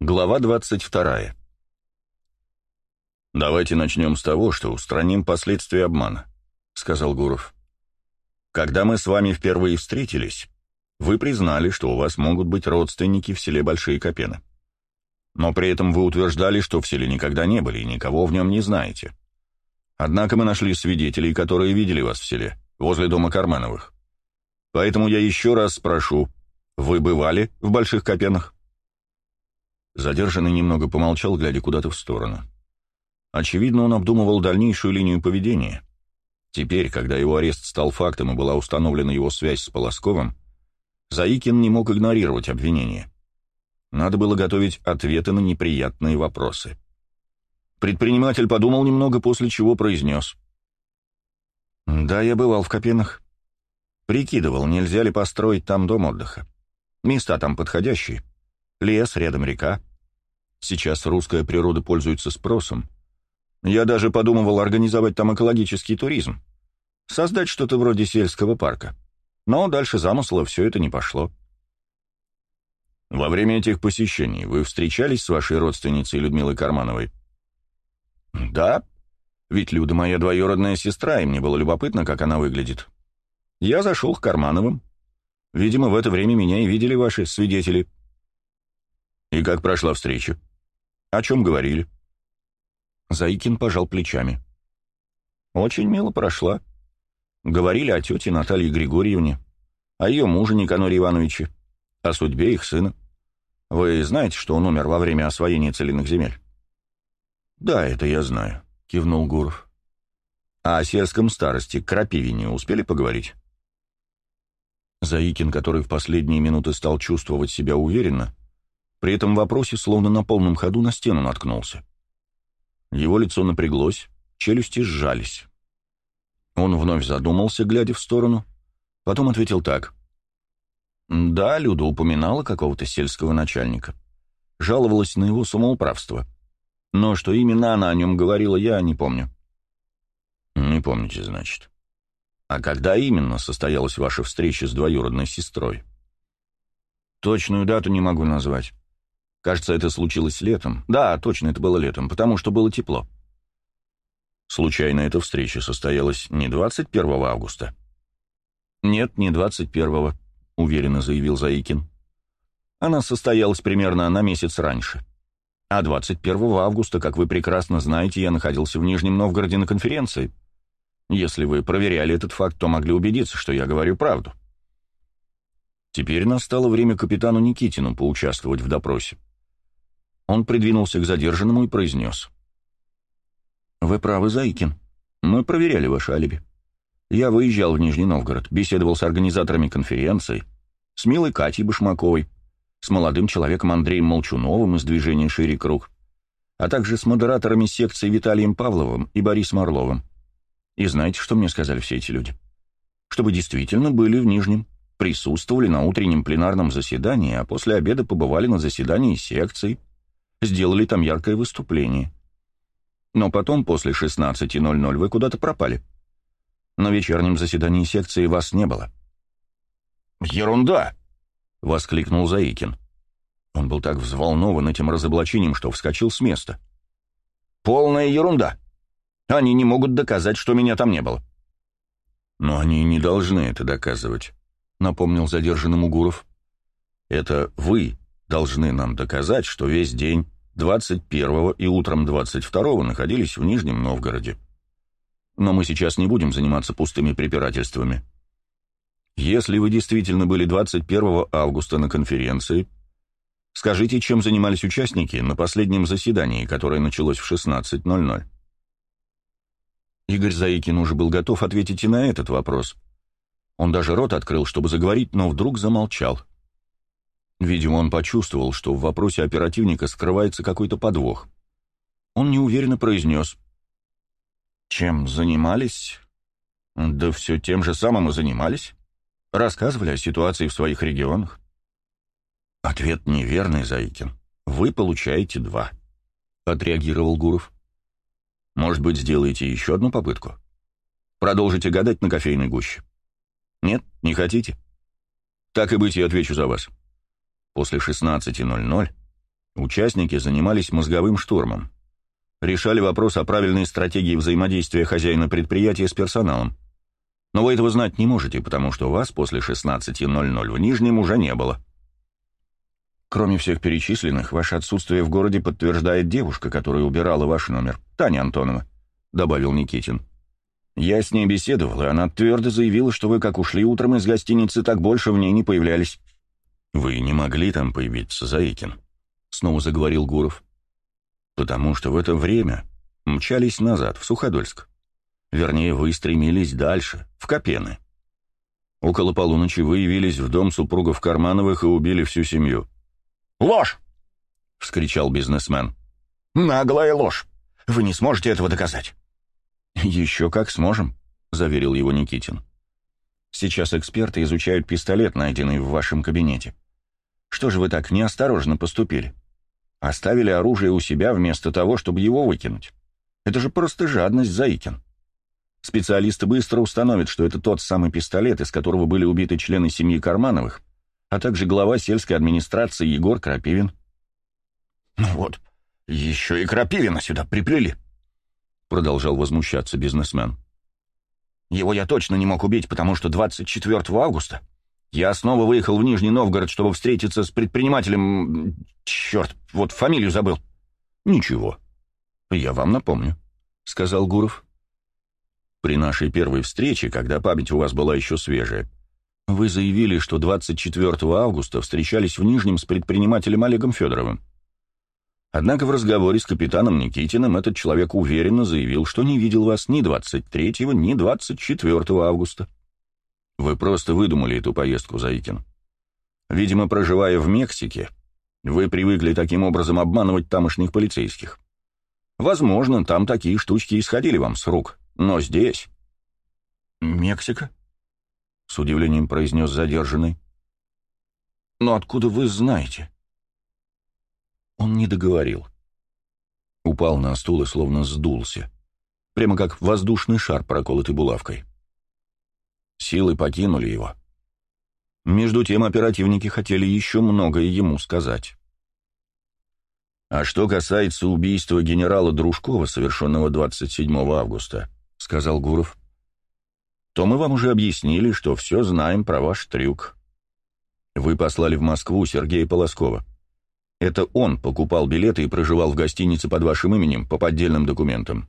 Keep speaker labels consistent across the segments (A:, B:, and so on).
A: Глава 22. «Давайте начнем с того, что устраним последствия обмана», — сказал Гуров. «Когда мы с вами впервые встретились, вы признали, что у вас могут быть родственники в селе Большие Копены. Но при этом вы утверждали, что в селе никогда не были и никого в нем не знаете. Однако мы нашли свидетелей, которые видели вас в селе, возле дома Кармановых. Поэтому я еще раз спрошу, вы бывали в Больших Копенах?» Задержанный немного помолчал, глядя куда-то в сторону. Очевидно, он обдумывал дальнейшую линию поведения. Теперь, когда его арест стал фактом и была установлена его связь с Полосковым, Заикин не мог игнорировать обвинения. Надо было готовить ответы на неприятные вопросы. Предприниматель подумал немного, после чего произнес. «Да, я бывал в Копенах. Прикидывал, нельзя ли построить там дом отдыха. Места там подходящие. Лес, рядом река. Сейчас русская природа пользуется спросом. Я даже подумывал организовать там экологический туризм. Создать что-то вроде сельского парка. Но дальше замысла все это не пошло. Во время этих посещений вы встречались с вашей родственницей Людмилой Кармановой? Да, ведь Люда моя двоюродная сестра, и мне было любопытно, как она выглядит. Я зашел к Кармановым. Видимо, в это время меня и видели ваши свидетели. «И как прошла встреча? О чем говорили?» Заикин пожал плечами. «Очень мило прошла. Говорили о тете Наталье Григорьевне, о ее муже Никаноре Ивановиче, о судьбе их сына. Вы знаете, что он умер во время освоения целинных земель?» «Да, это я знаю», — кивнул Гуров. «А о сельском старости, Крапивине, успели поговорить?» Заикин, который в последние минуты стал чувствовать себя уверенно, при этом вопросе словно на полном ходу на стену наткнулся. Его лицо напряглось, челюсти сжались. Он вновь задумался, глядя в сторону, потом ответил так. «Да, Люда упоминала какого-то сельского начальника. Жаловалась на его самоуправство. Но что именно она о нем говорила, я не помню». «Не помните, значит. А когда именно состоялась ваша встреча с двоюродной сестрой?» «Точную дату не могу назвать. Кажется, это случилось летом. Да, точно, это было летом, потому что было тепло. Случайно эта встреча состоялась не 21 августа? Нет, не 21, уверенно заявил Заикин. Она состоялась примерно на месяц раньше. А 21 августа, как вы прекрасно знаете, я находился в Нижнем Новгороде на конференции. Если вы проверяли этот факт, то могли убедиться, что я говорю правду. Теперь настало время капитану Никитину поучаствовать в допросе. Он придвинулся к задержанному и произнес. «Вы правы, Заикин. Мы проверяли ваше алиби. Я выезжал в Нижний Новгород, беседовал с организаторами конференции, с милой Катей Башмаковой, с молодым человеком Андреем Молчуновым из движения «Шире круг», а также с модераторами секции Виталием Павловым и Борисом Орловым. И знаете, что мне сказали все эти люди? Чтобы действительно были в Нижнем, присутствовали на утреннем пленарном заседании, а после обеда побывали на заседании секции, сделали там яркое выступление. Но потом, после 16.00, вы куда-то пропали. На вечернем заседании секции вас не было. «Ерунда!» — воскликнул Заикин. Он был так взволнован этим разоблачением, что вскочил с места. «Полная ерунда! Они не могут доказать, что меня там не было». «Но они не должны это доказывать», — напомнил задержанному Гуров. «Это вы должны нам доказать, что весь день 21 и утром 22 находились в Нижнем Новгороде. Но мы сейчас не будем заниматься пустыми препирательствами. Если вы действительно были 21 августа на конференции, скажите, чем занимались участники на последнем заседании, которое началось в 16.00. Игорь Заикин уже был готов ответить и на этот вопрос. Он даже рот открыл, чтобы заговорить, но вдруг замолчал. — Видимо, он почувствовал, что в вопросе оперативника скрывается какой-то подвох. Он неуверенно произнес. «Чем занимались?» «Да все тем же самым и занимались. Рассказывали о ситуации в своих регионах». «Ответ неверный, Заикин. Вы получаете два», — отреагировал Гуров. «Может быть, сделаете еще одну попытку? Продолжите гадать на кофейной гуще?» «Нет, не хотите?» «Так и быть, я отвечу за вас. После 16.00 Участники занимались мозговым штурмом. Решали вопрос о правильной стратегии взаимодействия хозяина предприятия с персоналом. Но вы этого знать не можете, потому что вас после 16.00 в Нижнем уже не было. Кроме всех перечисленных, ваше отсутствие в городе подтверждает девушка, которая убирала ваш номер, Таня Антонова», — добавил Никитин. «Я с ней беседовал, и она твердо заявила, что вы как ушли утром из гостиницы, так больше в ней не появлялись». «Вы не могли там появиться, Заикин», — снова заговорил Гуров. «Потому что в это время мчались назад, в Суходольск. Вернее, вы стремились дальше, в Копены. Около полуночи вы явились в дом супругов Кармановых и убили всю семью».
B: «Ложь!»
A: — вскричал бизнесмен.
B: «Наглая ложь! Вы не сможете этого доказать!»
A: «Еще как сможем», — заверил его Никитин. «Сейчас эксперты изучают пистолет, найденный в вашем кабинете. Что же вы так неосторожно поступили? Оставили оружие у себя вместо того, чтобы его выкинуть. Это же просто жадность, Заикин. Специалисты быстро установят, что это тот самый пистолет, из которого были убиты члены семьи Кармановых, а также глава сельской администрации Егор Крапивин.
B: «Ну вот, еще и Крапивина сюда приплели», — продолжал возмущаться бизнесмен. «Его я точно не мог убить, потому что 24 августа я снова выехал в Нижний Новгород, чтобы встретиться с предпринимателем... Черт, вот фамилию забыл».
A: «Ничего, я вам напомню», — сказал Гуров. «При нашей первой встрече, когда память у вас была еще свежая, вы заявили, что 24 августа встречались в Нижнем с предпринимателем Олегом Федоровым. Однако в разговоре с капитаном Никитиным этот человек уверенно заявил, что не видел вас ни 23, ни 24 августа. Вы просто выдумали эту поездку, Заикин. Видимо, проживая в Мексике, вы привыкли таким образом обманывать тамошних полицейских. Возможно, там такие штучки исходили вам с рук, но здесь...
B: «Мексика?»
A: — с удивлением произнес задержанный.
B: «Но откуда вы знаете?»
A: Он не договорил. Упал на стул и словно сдулся. Прямо как воздушный шар, проколотый булавкой. Силы покинули его. Между тем оперативники хотели еще многое ему сказать. А что касается убийства генерала Дружкова, совершенного 27 августа, — сказал Гуров, то мы вам уже объяснили, что все знаем про ваш трюк. Вы послали в Москву Сергея Полоскова. Это он покупал билеты и проживал в гостинице под вашим именем по поддельным документам.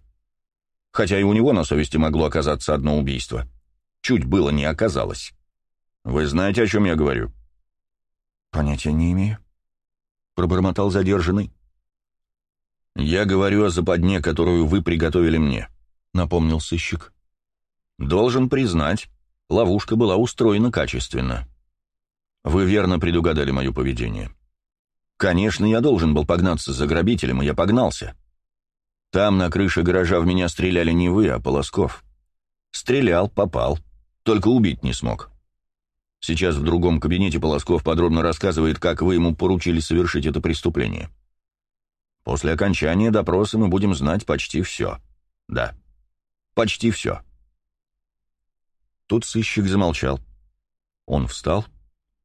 A: Хотя и у него на совести могло оказаться одно убийство. Чуть было не оказалось. Вы знаете, о чем я говорю?
B: Понятия не имею.
A: Пробормотал задержанный. Я говорю о западне, которую вы приготовили мне, напомнил сыщик. Должен признать, ловушка была устроена качественно. Вы верно предугадали мое поведение. Конечно, я должен был погнаться за грабителем, и я погнался. Там, на крыше гаража, в меня стреляли не вы, а Полосков. Стрелял, попал, только убить не смог. Сейчас в другом кабинете Полосков подробно рассказывает, как вы ему поручили совершить это преступление. После окончания допроса мы будем знать почти все. Да, почти все. Тут сыщик замолчал. Он встал,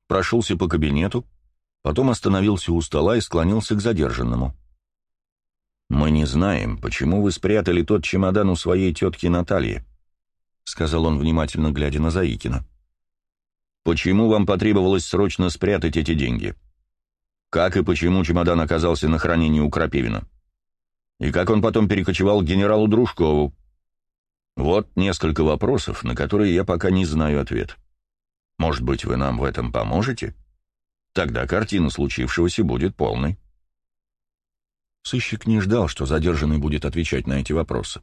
A: прошелся по кабинету, потом остановился у стола и склонился к задержанному. «Мы не знаем, почему вы спрятали тот чемодан у своей тетки Натальи», — сказал он, внимательно глядя на Заикина. «Почему вам потребовалось срочно спрятать эти деньги? Как и почему чемодан оказался на хранении у Крапивина? И как он потом перекочевал к генералу Дружкову, вот несколько вопросов, на которые я пока не знаю ответ. Может быть, вы нам в этом поможете? Тогда картина случившегося будет полной. Сыщик не ждал, что задержанный будет отвечать на эти вопросы.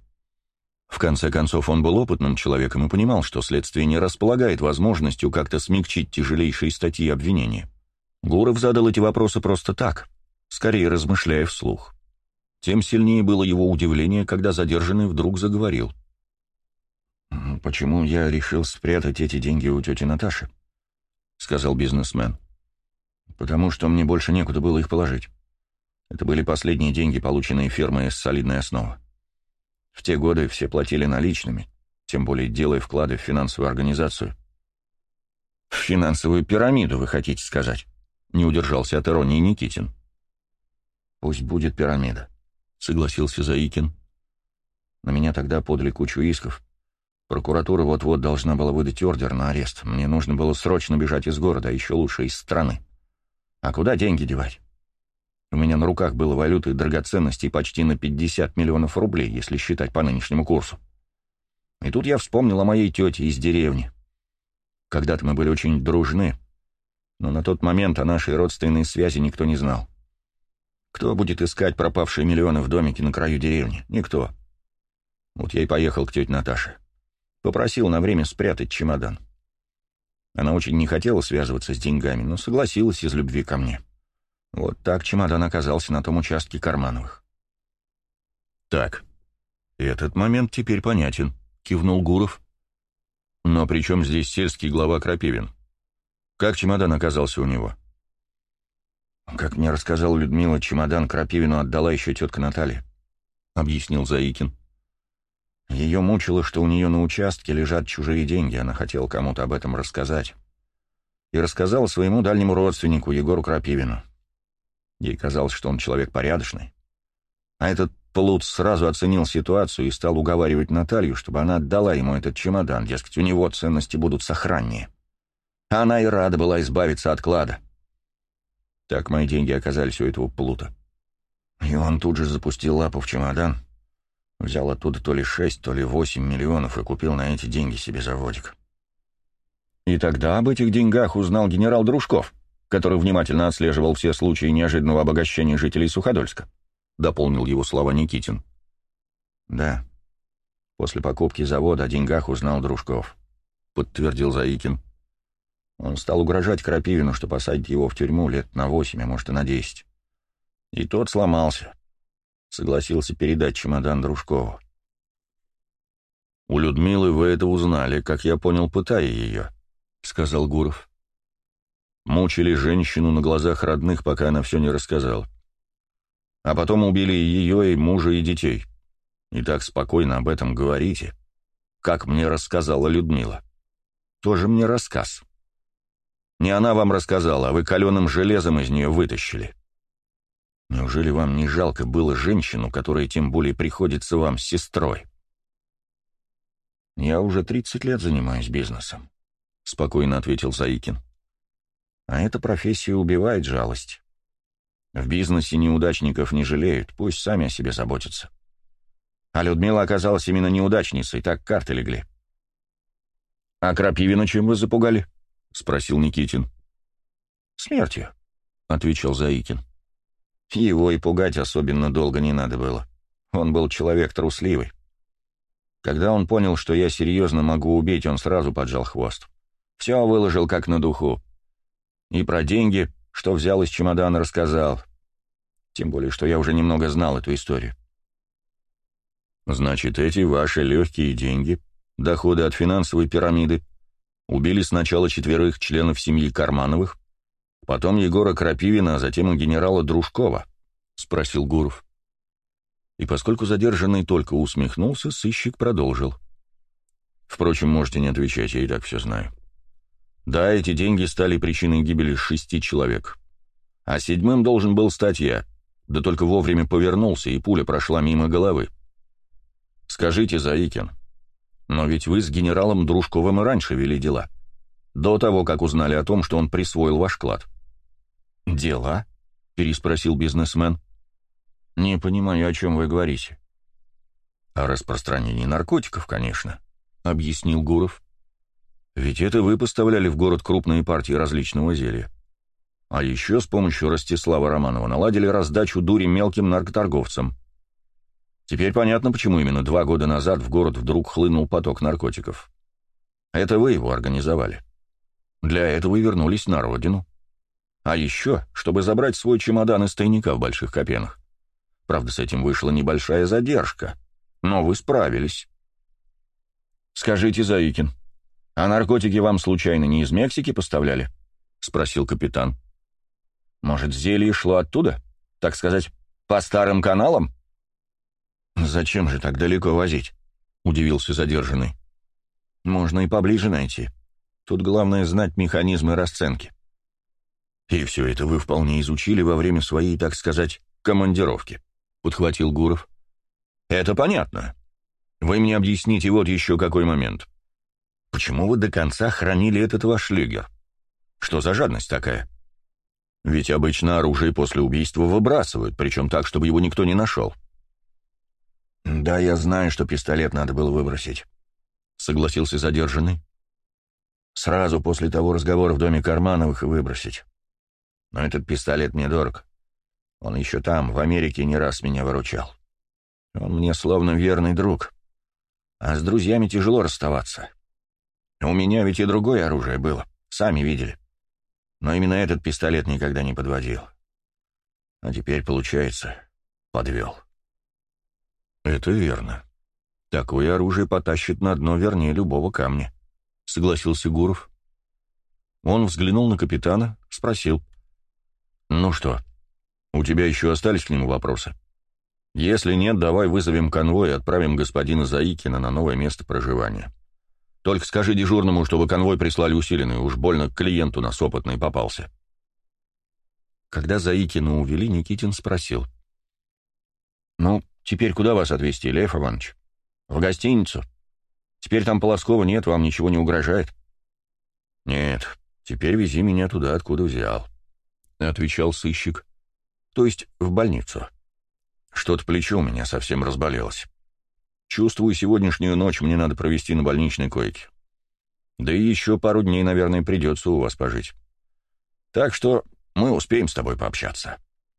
A: В конце концов, он был опытным человеком и понимал, что следствие не располагает возможностью как-то смягчить тяжелейшие статьи обвинения. Гуров задал эти вопросы просто так, скорее размышляя вслух. Тем сильнее было его удивление, когда задержанный вдруг заговорил.
B: «Почему я решил спрятать эти деньги у тети Наташи?» — сказал бизнесмен. «Потому что мне больше некуда было их положить. Это были последние деньги, полученные фирмой с солидной основы. В те годы все платили наличными, тем более делая вклады в финансовую организацию».
A: «В финансовую пирамиду, вы хотите сказать?» — не удержался от иронии Никитин.
B: «Пусть будет пирамида», — согласился Заикин. «На меня тогда подали кучу исков. Прокуратура вот-вот должна была выдать ордер на арест. Мне нужно было срочно бежать из города, а еще лучше из страны. А куда деньги девать? У меня на руках было валюты и драгоценностей почти на 50 миллионов рублей, если считать по нынешнему курсу. И тут я вспомнил о моей тете из деревни. Когда-то мы были очень дружны, но на тот момент о нашей родственной связи никто не знал. Кто будет искать пропавшие миллионы в домике на краю деревни? Никто. Вот я и поехал к тете Наташе. Попросил на время спрятать чемодан. Она очень не хотела связываться с деньгами, но согласилась из любви ко мне. Вот так чемодан оказался на том участке Кармановых.
A: «Так, этот момент теперь понятен», — кивнул Гуров. «Но при чем здесь сельский глава Крапивин? Как чемодан оказался у него?»
B: «Как мне рассказала Людмила, чемодан Крапивину отдала еще тетка Наталья», — объяснил Заикин. Ее мучило, что у нее на участке лежат чужие деньги, она хотела кому-то об этом рассказать. И рассказала своему дальнему родственнику, Егору Крапивину. Ей казалось, что он человек порядочный. А этот плут сразу оценил ситуацию и стал уговаривать Наталью, чтобы она отдала ему этот чемодан, дескать, у него ценности будут сохраннее. Она и рада была избавиться от клада. Так мои деньги оказались у этого плута. И он тут же запустил лапу в чемодан, Взял оттуда то ли шесть, то ли восемь миллионов и купил на эти деньги себе заводик. И тогда об этих деньгах узнал генерал Дружков, который внимательно отслеживал все случаи неожиданного обогащения жителей Суходольска. Дополнил его слова Никитин. Да, после покупки завода о деньгах узнал Дружков, подтвердил Заикин. Он стал угрожать Крапивину, что посадит его в тюрьму лет на восемь, а может и на десять. И тот сломался. Согласился передать чемодан Дружкову.
A: «У Людмилы вы это узнали, как я понял, пытая ее», — сказал Гуров. Мучили женщину на глазах родных, пока она все не рассказала. А потом убили и ее, и мужа, и детей. И так спокойно об этом говорите, как мне рассказала Людмила. Тоже мне рассказ. Не она вам рассказала, а вы каленым железом из нее вытащили. Неужели вам не жалко было женщину, которая тем более приходится вам с сестрой?
B: «Я уже 30 лет занимаюсь бизнесом», — спокойно ответил Заикин. «А эта профессия убивает жалость. В бизнесе неудачников не жалеют, пусть сами о себе заботятся. А Людмила оказалась именно неудачницей, так карты легли».
A: «А Крапивина чем вы запугали?» — спросил Никитин.
B: «Смертью», — отвечал Заикин. Его и пугать особенно долго не надо было. Он был человек трусливый. Когда он понял, что я серьезно могу убить, он сразу поджал хвост. Все выложил как на духу. И про деньги, что взял из чемодана, рассказал. Тем более, что я уже немного знал эту историю.
A: «Значит, эти ваши легкие деньги, доходы от финансовой пирамиды, убили сначала четверых членов семьи Кармановых, Потом Егора Крапивина, а затем и генерала Дружкова, — спросил Гуров. И поскольку задержанный только усмехнулся, сыщик продолжил. Впрочем, можете не отвечать, я и так все знаю. Да, эти деньги стали причиной гибели шести человек. А седьмым должен был стать я, да только вовремя повернулся, и пуля прошла мимо головы. Скажите, Заикин, но ведь вы с генералом Дружковым и раньше вели дела, до того, как узнали о том, что он присвоил ваш клад.
B: — «Дела?» — переспросил бизнесмен. «Не понимаю, о чем вы говорите».
A: «О распространении наркотиков, конечно», — объяснил Гуров. «Ведь это вы поставляли в город крупные партии различного зелья. А еще с помощью Ростислава Романова наладили раздачу дури мелким наркоторговцам. Теперь понятно, почему именно два года назад в город вдруг хлынул поток наркотиков. Это вы его организовали. Для этого и вернулись на родину. А еще, чтобы забрать свой чемодан из тайника в Больших Копенах. Правда, с этим вышла небольшая задержка, но вы справились.
B: «Скажите, Заикин, а наркотики вам случайно не из Мексики поставляли?» — спросил капитан. «Может, зелье шло оттуда? Так сказать, по старым каналам?» «Зачем же так далеко возить?» — удивился задержанный. «Можно и поближе найти. Тут главное знать механизмы расценки».
A: И все это вы вполне изучили во время своей, так сказать, командировке», — подхватил Гуров. «Это понятно. Вы мне объясните вот еще какой момент. Почему вы до конца хранили этот ваш шлюгер? Что за жадность такая? Ведь обычно оружие после убийства выбрасывают, причем так, чтобы его никто не нашел».
B: «Да, я знаю, что пистолет надо было выбросить», — согласился задержанный. «Сразу после того разговора в доме Кармановых и выбросить. Но этот пистолет мне дорог. Он еще там, в Америке, не раз меня выручал. Он мне словно верный друг. А с друзьями тяжело расставаться. У меня ведь и другое оружие было, сами видели. Но именно этот пистолет никогда не подводил. А теперь, получается, подвел».
A: «Это верно. Такое оружие потащит на дно вернее любого камня», — согласился Гуров. Он взглянул на капитана, спросил. «Ну что, у тебя еще остались к нему вопросы? Если нет, давай вызовем конвой и отправим господина Заикина на новое место проживания. Только скажи дежурному, чтобы конвой прислали усиленный, уж больно к клиенту нас опытный попался». Когда Заикина увели, Никитин спросил. «Ну, Теперь куда вас отвезти, Лев Иванович? В гостиницу? Теперь там Полоскова нет, вам ничего не угрожает? Нет, теперь вези меня туда, откуда взял, — отвечал сыщик. То есть в больницу. Что-то плечо у меня совсем разболелось. Чувствую, сегодняшнюю ночь мне надо провести на больничной койке. Да и еще пару дней, наверное, придется у вас пожить. Так что мы успеем с тобой пообщаться.